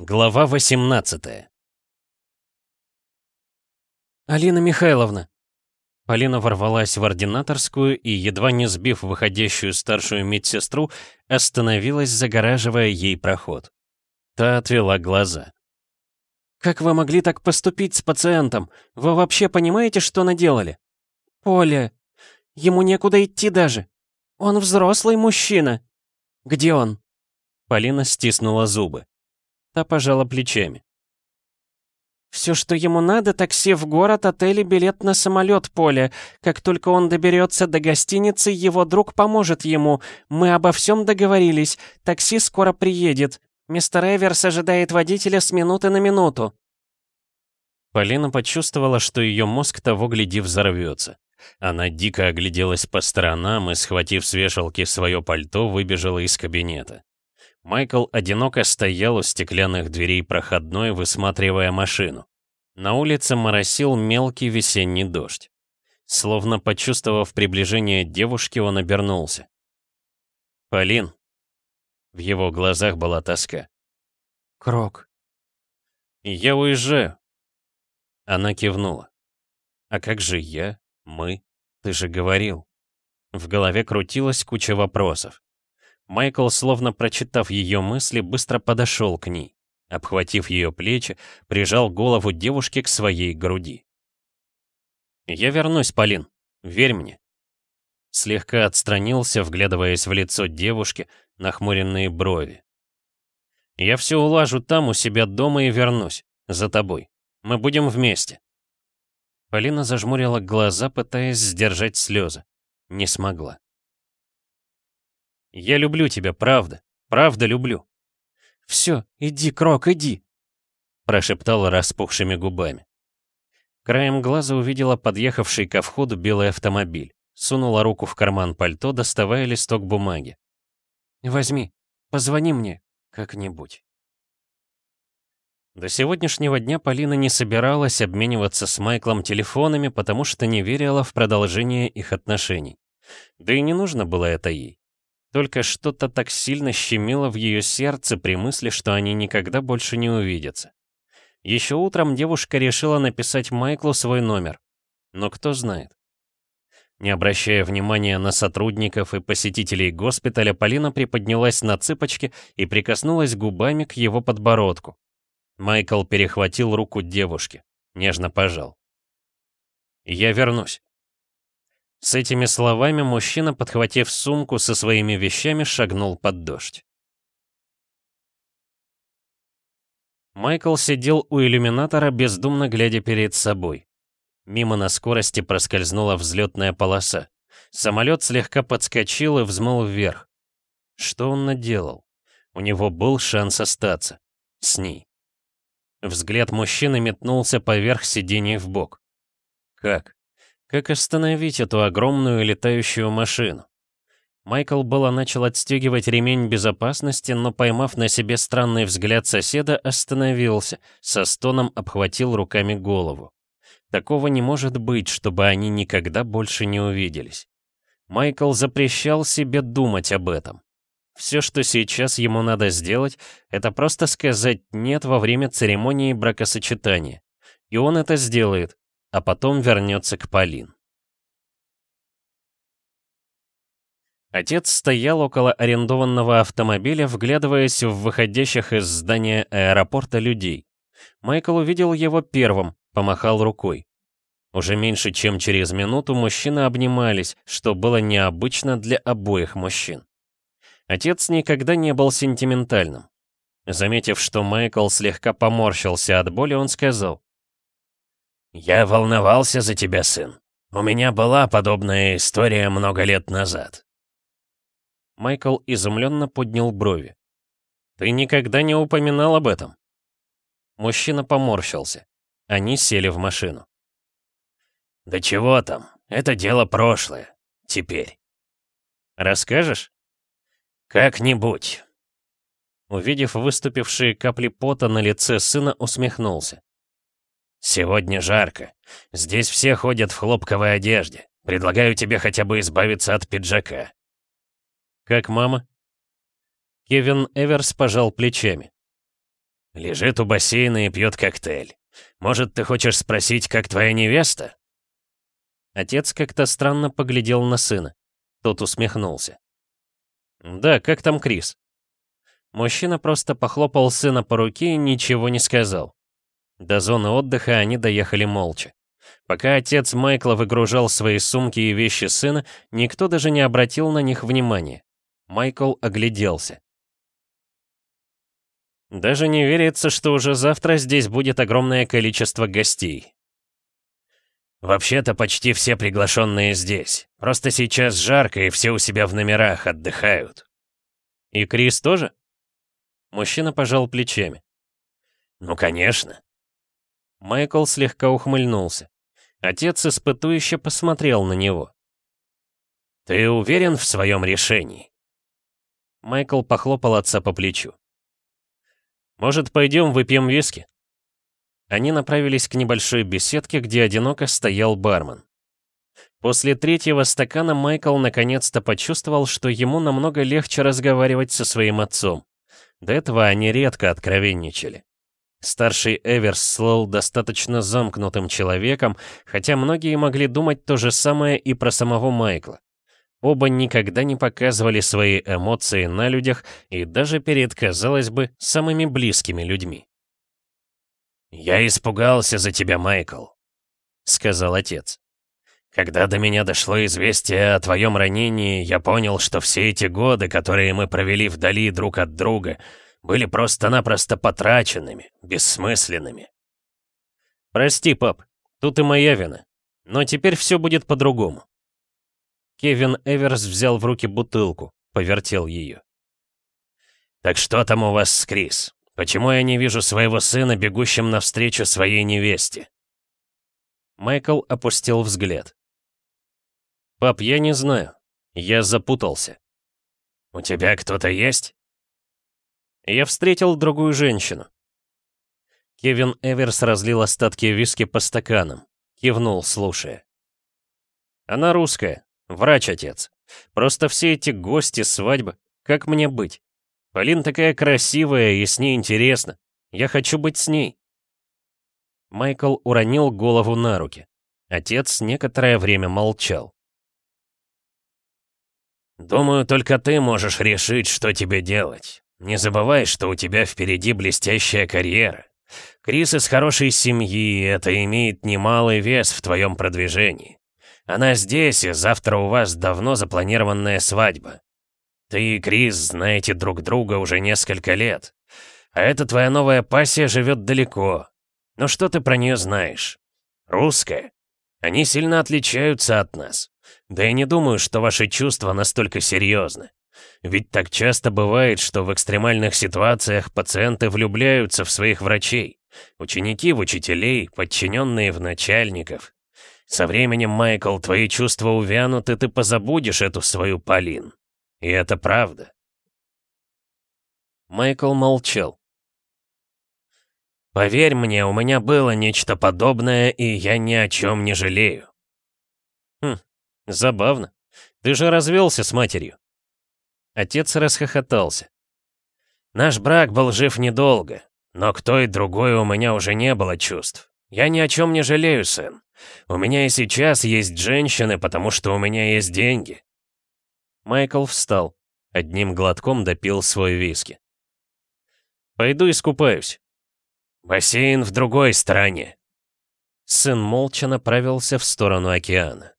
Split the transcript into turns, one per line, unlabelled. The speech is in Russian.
Глава 18
«Алина Михайловна!» Полина ворвалась в ординаторскую и, едва не сбив выходящую старшую медсестру, остановилась, загораживая ей проход. Та отвела глаза. «Как вы могли так поступить с пациентом? Вы вообще понимаете, что наделали?» «Поля, ему некуда идти даже. Он взрослый мужчина. Где он?» Полина стиснула зубы. Та пожала плечами. «Все, что ему надо, такси в город, отель и билет на самолет, Поля. Как только он доберется до гостиницы, его друг поможет ему. Мы обо всем договорились. Такси скоро приедет. Мистер Эверс ожидает водителя с минуты на минуту». Полина почувствовала, что ее мозг того гляди взорвется. Она дико огляделась по сторонам и, схватив с вешалки свое пальто, выбежала из кабинета. Майкл одиноко стоял у стеклянных дверей проходной, высматривая машину. На улице моросил мелкий весенний дождь. Словно почувствовав приближение девушки, он обернулся. «Полин». В его глазах была тоска. «Крок». «Я уезжаю». Она кивнула. «А как же я? Мы? Ты же говорил». В голове крутилась куча вопросов. Майкл, словно прочитав ее мысли, быстро подошел к ней. Обхватив ее плечи, прижал голову девушки к своей груди. «Я вернусь, Полин. Верь мне». Слегка отстранился, вглядываясь в лицо девушки, нахмуренные брови. «Я все улажу там, у себя дома и вернусь. За тобой. Мы будем вместе». Полина зажмурила глаза, пытаясь сдержать слезы. Не смогла. Я люблю тебя, правда. Правда люблю. Все, иди, Крок, иди, прошептала распухшими губами. Краем глаза увидела подъехавший ко входу белый автомобиль. Сунула руку в карман пальто, доставая листок бумаги. «Возьми, позвони мне как-нибудь». До сегодняшнего дня Полина не собиралась обмениваться с Майклом телефонами, потому что не верила в продолжение их отношений. Да и не нужно было это ей. Только что-то так сильно щемило в ее сердце при мысли, что они никогда больше не увидятся. Еще утром девушка решила написать Майклу свой номер. Но кто знает. Не обращая внимания на сотрудников и посетителей госпиталя, Полина приподнялась на цыпочки и прикоснулась губами к его подбородку. Майкл перехватил руку девушки, нежно пожал. «Я вернусь». С этими словами мужчина, подхватив сумку со своими вещами, шагнул под дождь. Майкл сидел у иллюминатора, бездумно глядя перед собой. Мимо на скорости проскользнула взлетная полоса. Самолет слегка подскочил и взмыл вверх. Что он наделал? У него был шанс остаться. С ней. Взгляд мужчины метнулся поверх сидений в бок. Как? Как остановить эту огромную летающую машину? Майкл было начал отстегивать ремень безопасности, но, поймав на себе странный взгляд соседа, остановился, со стоном обхватил руками голову. Такого не может быть, чтобы они никогда больше не увиделись. Майкл запрещал себе думать об этом. Все, что сейчас ему надо сделать, это просто сказать «нет» во время церемонии бракосочетания. И он это сделает, а потом вернется к Полин. Отец стоял около арендованного автомобиля, вглядываясь в выходящих из здания аэропорта людей. Майкл увидел его первым, помахал рукой. Уже меньше чем через минуту мужчины обнимались, что было необычно для обоих мужчин. Отец никогда не был сентиментальным. Заметив, что Майкл слегка поморщился от боли, он сказал. «Я волновался за тебя, сын. У меня была подобная история много лет назад». Майкл изумленно поднял брови. «Ты никогда не упоминал об этом?» Мужчина поморщился. Они сели в машину. «Да чего там? Это дело прошлое. Теперь». «Расскажешь?» «Как-нибудь». Увидев выступившие капли пота на лице сына, усмехнулся. «Сегодня жарко. Здесь все ходят в хлопковой одежде. Предлагаю тебе хотя бы избавиться от пиджака». «Как мама?» Кевин Эверс пожал плечами.
Лежит у бассейна и пьет коктейль. Может, ты хочешь спросить, как твоя невеста?»
Отец как-то странно поглядел на сына. Тот усмехнулся. «Да, как там Крис?» Мужчина просто похлопал сына по руке и ничего не сказал. До зоны отдыха они доехали молча. Пока отец Майкла выгружал свои сумки и вещи сына, никто даже не обратил на них внимания. Майкл огляделся. Даже не верится, что уже завтра здесь будет огромное количество гостей.
«Вообще-то почти все приглашенные здесь. Просто сейчас жарко, и все у себя в номерах отдыхают».
«И Крис тоже?» Мужчина пожал плечами.
«Ну, конечно».
Майкл слегка ухмыльнулся. Отец испытующе посмотрел на него.
«Ты уверен в своем решении?»
Майкл похлопал отца по плечу. «Может, пойдем выпьем виски?» Они направились к небольшой беседке, где одиноко стоял бармен. После третьего стакана Майкл наконец-то почувствовал, что ему намного легче разговаривать со своим отцом. До этого они редко откровенничали. Старший Эверс слыл достаточно замкнутым человеком, хотя многие могли думать то же самое и про самого Майкла. Оба никогда не показывали свои эмоции на людях и даже перед, казалось бы, самыми близкими людьми.
«Я испугался за тебя, Майкл», — сказал отец. «Когда до меня дошло известие о твоем ранении, я понял, что все эти годы, которые мы провели вдали друг от друга, были просто-напросто потраченными, бессмысленными».
«Прости, пап, тут и моя вина. Но теперь все будет по-другому». Кевин Эверс взял в руки бутылку, повертел ее.
«Так что там у вас с Крис? Почему я не вижу своего сына, бегущим навстречу своей невесте?»
Майкл опустил взгляд. «Пап, я не знаю. Я запутался».
«У тебя кто-то есть?»
Я встретил другую женщину. Кевин Эверс разлил остатки виски по стаканам. Кивнул, слушая. Она русская, врач-отец. Просто все эти гости, свадьбы. Как мне быть? Полин такая красивая, и с ней интересно. Я хочу быть с ней. Майкл уронил голову на руки. Отец некоторое время молчал.
«Думаю, только ты можешь решить, что тебе делать. Не забывай, что у тебя впереди блестящая карьера. Крис из хорошей семьи, это имеет немалый вес в твоем продвижении. Она здесь, и завтра у вас давно запланированная свадьба. Ты и Крис знаете друг друга уже несколько лет. А эта твоя новая пассия живет далеко. Но что ты про нее знаешь? Русская. Они сильно отличаются от нас. Да я не думаю, что ваши чувства настолько серьезны. Ведь так часто бывает, что в экстремальных ситуациях пациенты влюбляются в своих врачей, ученики в учителей, подчиненные в начальников. Со временем, Майкл, твои чувства увянут, и ты позабудешь эту свою Полин. И это правда.
Майкл молчал.
«Поверь мне, у меня было нечто подобное, и я ни о чем не жалею».
«Хм, забавно. Ты же развелся с матерью». Отец расхохотался.
«Наш брак был жив недолго, но к той другой у меня уже не было чувств. Я ни о чем не жалею, сын. У меня и сейчас есть женщины, потому что у меня есть деньги».
Майкл встал, одним глотком допил свой виски. «Пойду искупаюсь».
«Бассейн в другой стороне».
Сын молча направился в сторону океана.